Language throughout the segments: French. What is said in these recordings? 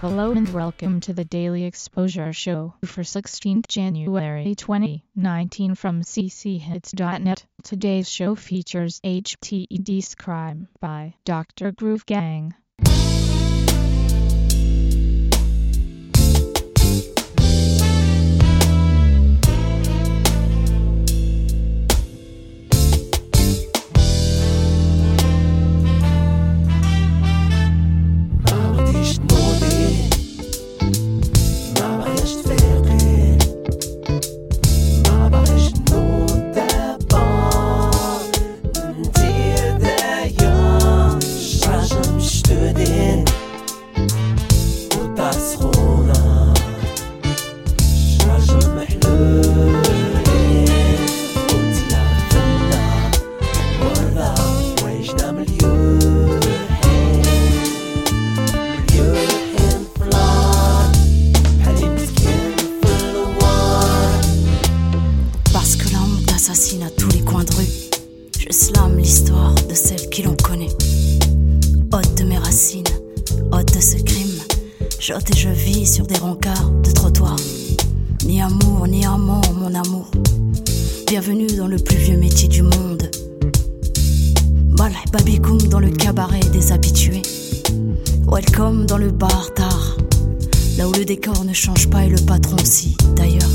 Hello and welcome to the Daily Exposure Show for 16th January 2019 from cchits.net. Today's show features HTED's Crime by Dr. Groove Gang. De celle qui l'on connaît. Hôte de mes racines, hôte de ce crime, j'ôte et je vis sur des rencarts de trottoir. Ni amour, ni amant, mon amour. Bienvenue dans le plus vieux métier du monde. Bal Babikoum dans le cabaret des habitués. Welcome dans le bar tard, là où le décor ne change pas et le patron aussi, d'ailleurs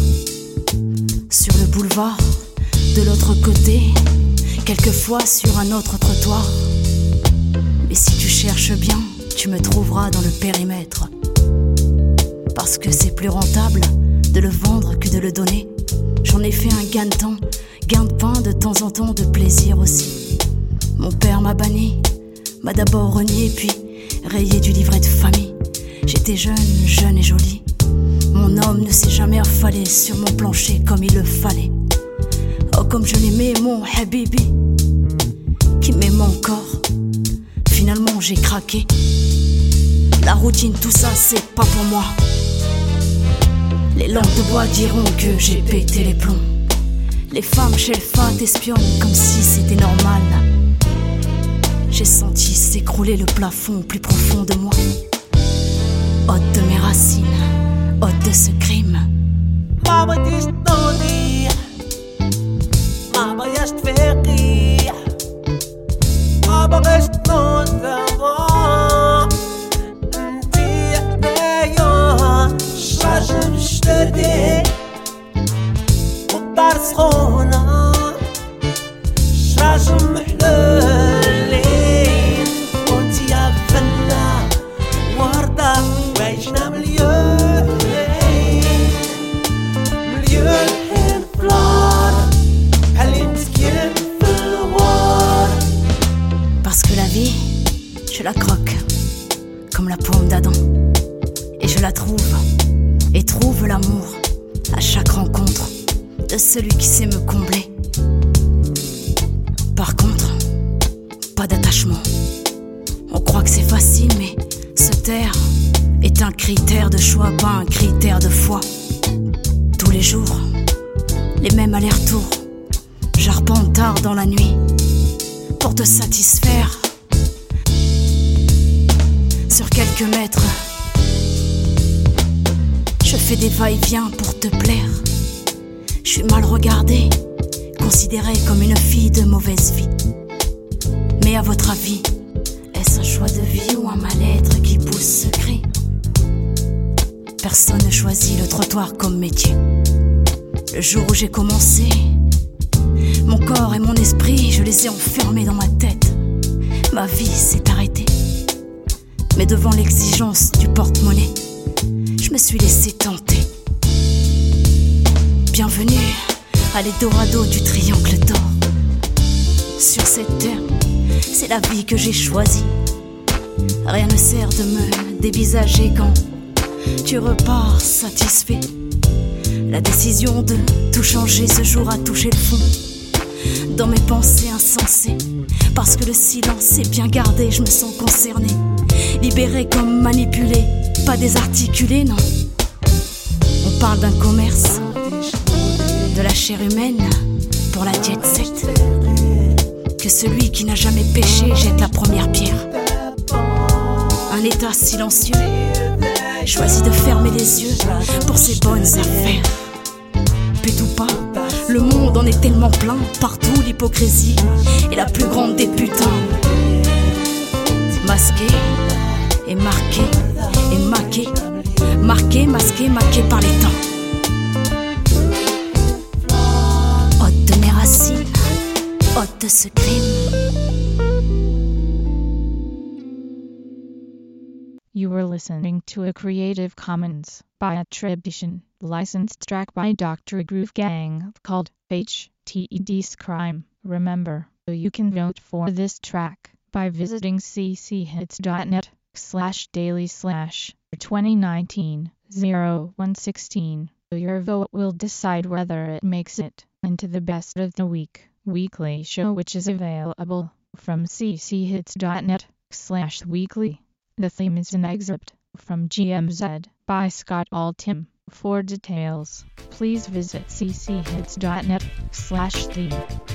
sur le boulevard, de l'autre côté, quelquefois sur un autre trottoir. Mais si tu cherches bien, tu me trouveras dans le périmètre. Parce que c'est plus rentable de le vendre que de le donner. J'en ai fait un gain de temps, gain de pain de temps en temps, de plaisir aussi. Mon père m'a banni, m'a d'abord renié, puis rayé du livret de famille. J'étais jeune, jeune et jolie. Mon homme ne s'est jamais affalé sur mon plancher comme il le fallait. Oh, comme je l'aimais, mon Habibi, qui m'aime encore. Finalement, j'ai craqué. La routine, tout ça, c'est pas pour moi. Les lampes de bois diront que j'ai pété les plombs. Les femmes chez le fat espionnent comme si c'était normal. J'ai senti s'écrouler le plafond plus profond de moi. Hôte de mes racines, hôte de ce crime. Et trouve l'amour à chaque rencontre de celui qui sait me combler. Par contre, pas d'attachement. On croit que c'est facile, mais se taire est un critère de choix, pas un critère de foi. Tous les jours, les mêmes allers-retours. J'arpente tard dans la nuit pour te satisfaire. Sur quelques mètres, je fais des va-et-vient pour te plaire. Je suis mal regardée, considérée comme une fille de mauvaise vie. Mais à votre avis, est-ce un choix de vie ou un mal-être qui pousse ce cri? Personne ne choisit le trottoir comme métier. Le jour où j'ai commencé, mon corps et mon esprit, je les ai enfermés dans ma tête. Ma vie s'est arrêtée. Mais devant l'exigence du porte-monnaie, me suis laissé tenter. Bienvenue à l'Eldorado du triangle d'or. Sur cette terre, c'est la vie que j'ai choisie. Rien ne sert de me dévisager quand tu repars satisfait. La décision de tout changer ce jour a touché le fond dans mes pensées insensées. Parce que le silence est bien gardé, je me sens concernée. Libérée comme manipulée, pas désarticulée, non. On parle d'un commerce, de la chair humaine pour la jet set. Que celui qui n'a jamais péché jette la première pierre. Un état silencieux choisit de fermer les yeux pour ses bonnes affaires. Pute ou pas, le monde en est tellement plein, partout l'hypocrisie est la plus grande des putains. Masqué et marqué marqué, masqué, maqué par les temps. Hôte de mes racines, hôte de ce crime. You were listening to a Creative Commons by attribution, licensed track by Dr. Groove Gang called HTED's Crime. Remember, you can vote for this track by visiting cchits.net slash daily slash 2019 0116. Your vote will decide whether it makes it into the best of the week weekly show which is available from cchits.net slash weekly. The theme is an excerpt from GMZ by Scott Altim. For details, please visit cchits.net slash theme.